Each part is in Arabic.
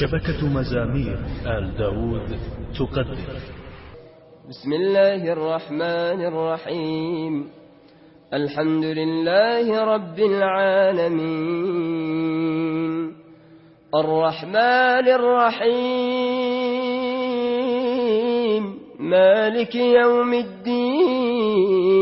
شبكة مزامير آل داود تقدم. بسم الله الرحمن الرحيم. الحمد لله رب العالمين. الرحمن الرحيم. مالك يوم الدين.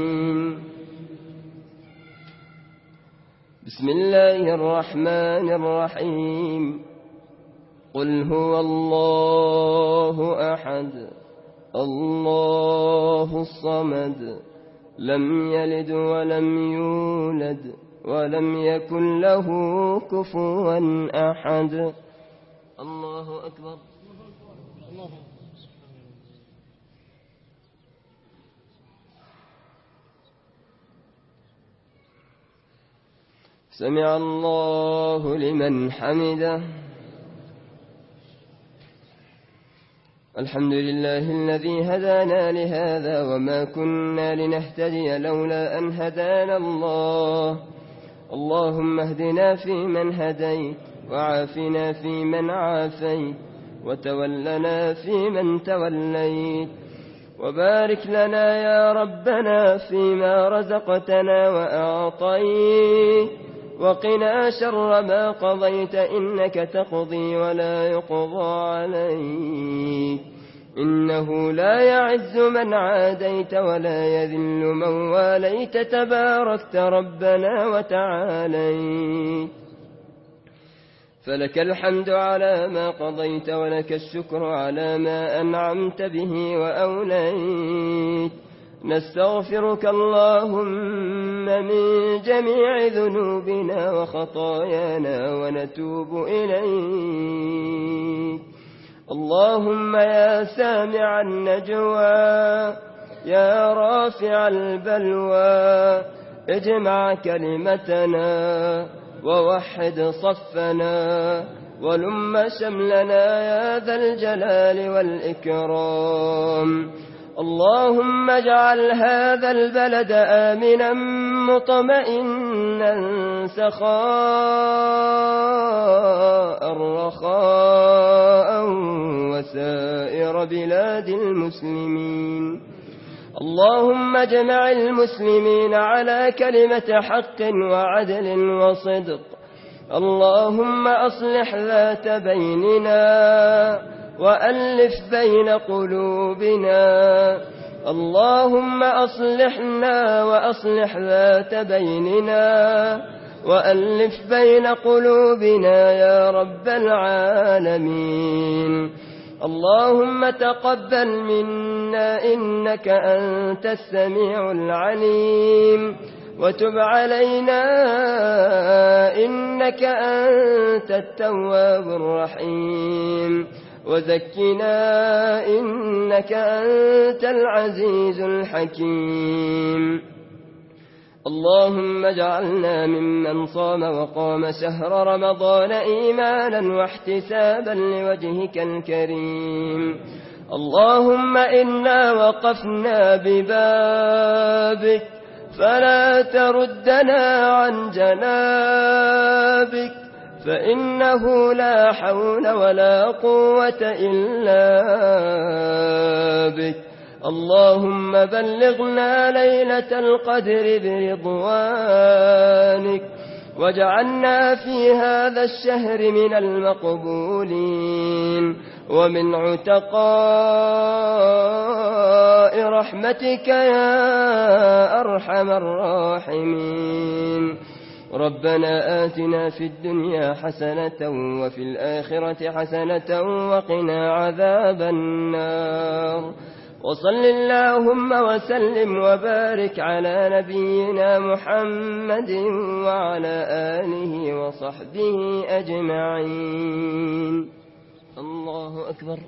بسم الله الرحمن الرحيم. قل هو الله أحد الله الصمد. لم يلد ولم يولد ولم يكن له كفوا أحد. الله أكبر. سمع الله لمن حمده. الحمد لله الذي هدانا لهذا وما كنا لنهتدي لولا أن هدانا الله. اللهم اهدنا في من هديت وعافنا في من عافيت وتولنا في من توليت وبارك لنا يا ربنا فيما رزقتنا وأعطيت وقنا شر ما قضيت إنك تقضي ولا يقضى عليك إنه لا يعز من عاديت ولا يذل من واليت تباركت ربنا وتعاليت فلك الحمد على ما قضيت ولك الشكر على ما أنعمت به وأوليت نستغفرك اللهم من جميع ذنوبنا وخطايانا ونتوب إليك. اللهم يا سامع النجوى يا رافع البلوى اجمع كلمتنا ووحد صفنا ولم شملنا يا ذا الجلال والإكرام. اللهم اجعل هذا البلد آمنا مطمئنا سخاء رخاء وسائر بلاد المسلمين. اللهم اجمع المسلمين على كلمة حق وعدل وصدق. اللهم أصلح ذات بيننا وألف بين قلوبنا اللهم أصلحنا وأصلح ذات بيننا وألف بين قلوبنا يا رب العالمين اللهم تقبل منا إنك أنت السميع العليم وتب علينا إنك أنت التواب الرحيم وزكنا إنك أنت العزيز الحكيم اللهم اجعلنا ممن صام وقام شهر رمضان إيمانا واحتسابا لوجهك الكريم اللهم إنا وقفنا ببابك فلا تردنا عن جنابك فإنه لا حول ولا قوة إلا بك اللهم بلغنا ليلة القدر برضوانك واجعلنا في هذا الشهر من المقبولين ومن عتقاء رحمتك يا أرحم الراحمين ربنا آتنا في الدنيا حسنة وفي الآخرة حسنة وقنا عذاب النار. وصل اللهم وسلم وبارك على نبينا محمد وعلى آله وصحبه أجمعين. الله أكبر.